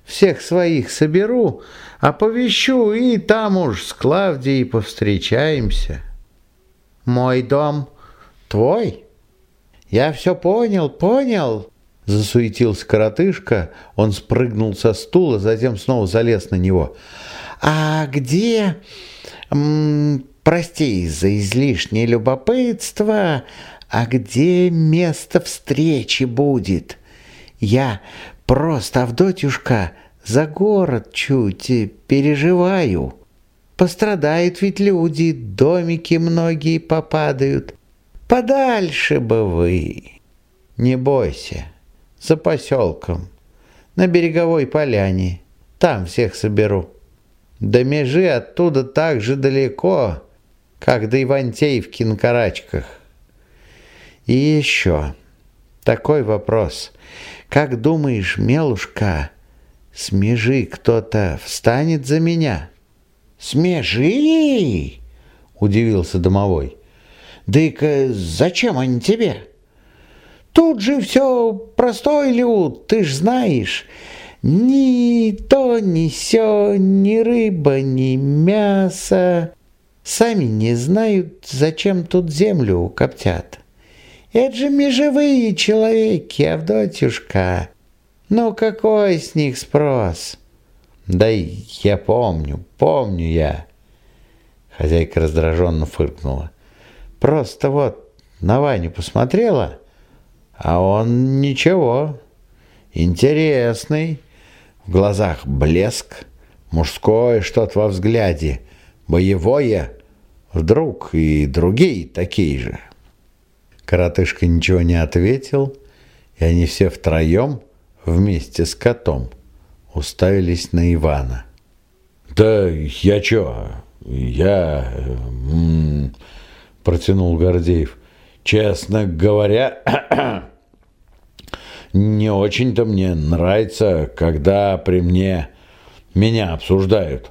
Всех своих соберу, оповещу, и там уж с Клавдией повстречаемся. Мой дом твой?» «Я все понял, понял!» Засуетился коротышка, он спрыгнул со стула, затем снова залез на него. «А где...» М «Прости за излишнее любопытство, а где место встречи будет? Я просто, Авдотюшка, за город чуть переживаю. Пострадают ведь люди, домики многие попадают. Подальше бы вы. Не бойся, за поселком, на береговой поляне. Там всех соберу. До межи оттуда так же далеко, как до Ивантеевки на карачках. И еще такой вопрос. Как думаешь, Мелушка, с межи кто-то встанет за меня? С межи? Удивился домовой. Да-ка зачем они тебе? Тут же все простой люд, ты ж знаешь. Ни то, ни сё, ни рыба, ни мясо. Сами не знают, зачем тут землю коптят. Это же межевые человеки, Авдотьюшка. Ну какой с них спрос? Да я помню, помню я. Хозяйка раздраженно фыркнула. Просто вот на Ваню посмотрела, а он ничего, интересный. В глазах блеск, мужское что-то во взгляде, боевое, вдруг и другие такие же. Коротышка ничего не ответил, и они все втроем вместе с котом уставились на Ивана. «Да я чё? Я... М протянул Гордеев. Честно говоря, не очень-то мне нравится, когда при мне меня обсуждают.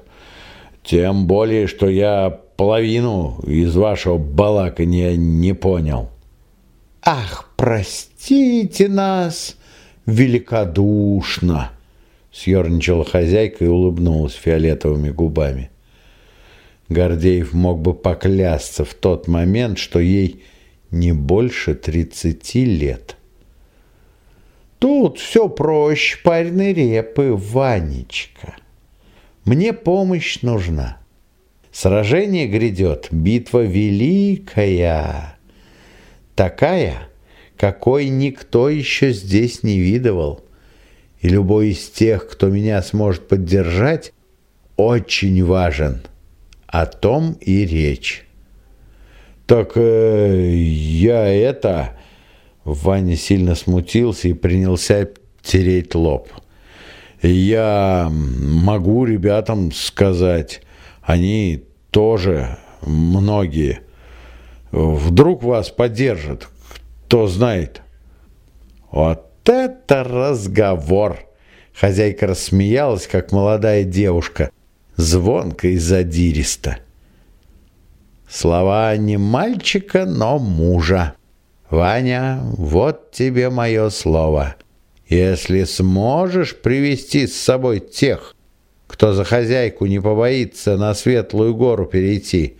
Тем более, что я половину из вашего балакания не понял. Ах, простите нас, великодушно, съерничала хозяйка и улыбнулась фиолетовыми губами. Гордеев мог бы поклясться в тот момент, что ей не больше тридцати лет. Тут все проще пареной репы, Ванечка. Мне помощь нужна. Сражение грядет, битва великая. Такая, какой никто еще здесь не видывал. И любой из тех, кто меня сможет поддержать, очень важен. О том и речь. «Так э, я это...» Ваня сильно смутился и принялся тереть лоб. «Я могу ребятам сказать, они тоже многие. Вдруг вас поддержат, кто знает». «Вот это разговор!» Хозяйка рассмеялась, как молодая девушка, звонко и задиристо. Слова не мальчика, но мужа. Ваня, вот тебе мое слово. Если сможешь привести с собой тех, кто за хозяйку не побоится на светлую гору перейти,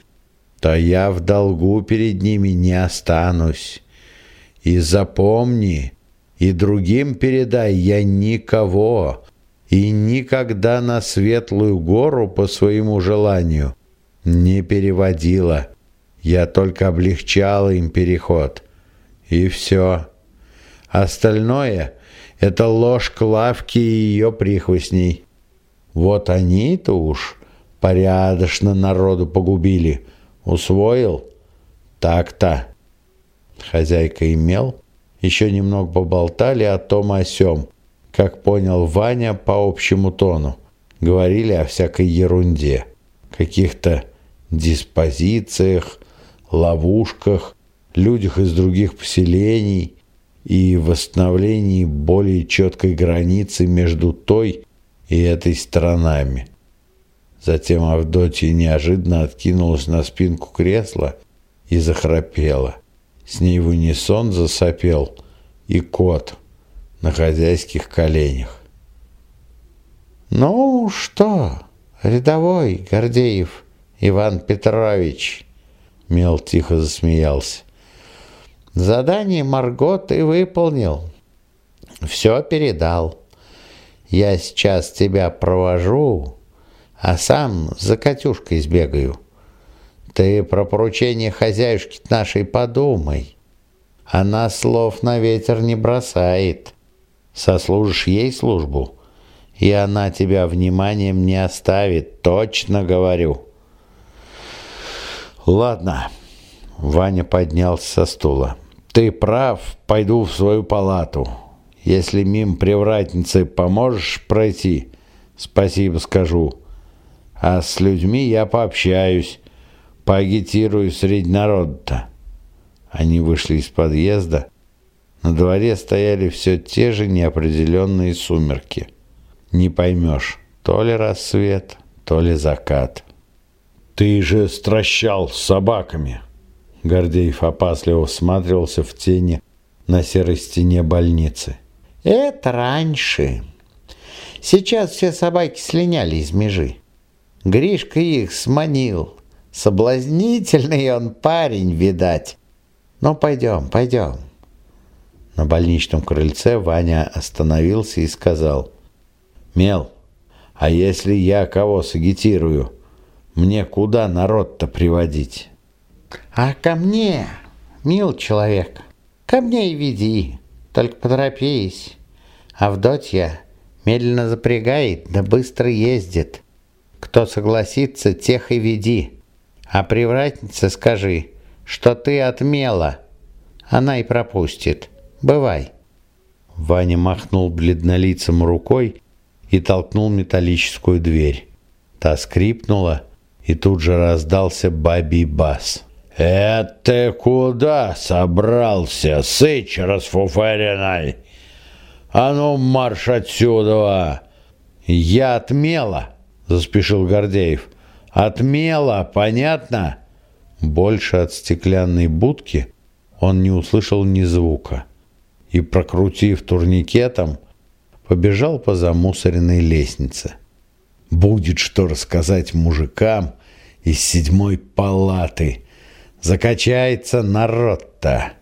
то я в долгу перед ними не останусь. И запомни, и другим передай, я никого и никогда на светлую гору по своему желанию не переводила. Я только облегчала им переход. И все. Остальное — это ложь лавки и ее прихвостней. Вот они-то уж порядочно народу погубили. Усвоил? Так-то. Хозяйка имел. Еще немного поболтали о том о сём. Как понял Ваня по общему тону. Говорили о всякой ерунде. Каких-то диспозициях, ловушках, людях из других поселений и восстановлении более четкой границы между той и этой сторонами. Затем Авдотья неожиданно откинулась на спинку кресла и захрапела. С ней в унисон засопел и кот на хозяйских коленях. «Ну что, рядовой Гордеев Иван Петрович?» Мел тихо засмеялся. Задание Марго ты выполнил. Все передал. Я сейчас тебя провожу, а сам за Катюшкой сбегаю. Ты про поручение хозяюшки нашей подумай. Она слов на ветер не бросает. Сослужишь ей службу, и она тебя вниманием не оставит, точно говорю. Ладно. Ваня поднялся со стула. Ты прав, пойду в свою палату. Если мимо привратницы поможешь пройти, спасибо скажу. А с людьми я пообщаюсь, поагитирую среди народа-то. Они вышли из подъезда. На дворе стояли все те же неопределенные сумерки. Не поймешь, то ли рассвет, то ли закат. «Ты же стращал с собаками!» Гордеев опасливо всматривался в тени на серой стене больницы. «Это раньше. Сейчас все собаки слиняли из межи. Гришка их сманил. Соблазнительный он парень, видать. Ну, пойдем, пойдем». На больничном крыльце Ваня остановился и сказал. «Мел, а если я кого сагитирую, мне куда народ-то приводить?» А ко мне, мил человек, ко мне и веди, только поторопись. Авдотья медленно запрягает, да быстро ездит. Кто согласится, тех и веди. А привратнице скажи, что ты отмела. Она и пропустит. Бывай. Ваня махнул бледнолицем рукой и толкнул металлическую дверь. Та скрипнула, и тут же раздался бабий бас. «Это куда собрался, сыч расфуфаренный? А ну, марш отсюда!» «Я отмела!» — заспешил Гордеев. «Отмела, понятно?» Больше от стеклянной будки он не услышал ни звука и, прокрутив турникетом, побежал по замусоренной лестнице. «Будет что рассказать мужикам из седьмой палаты!» Закачается народ-то.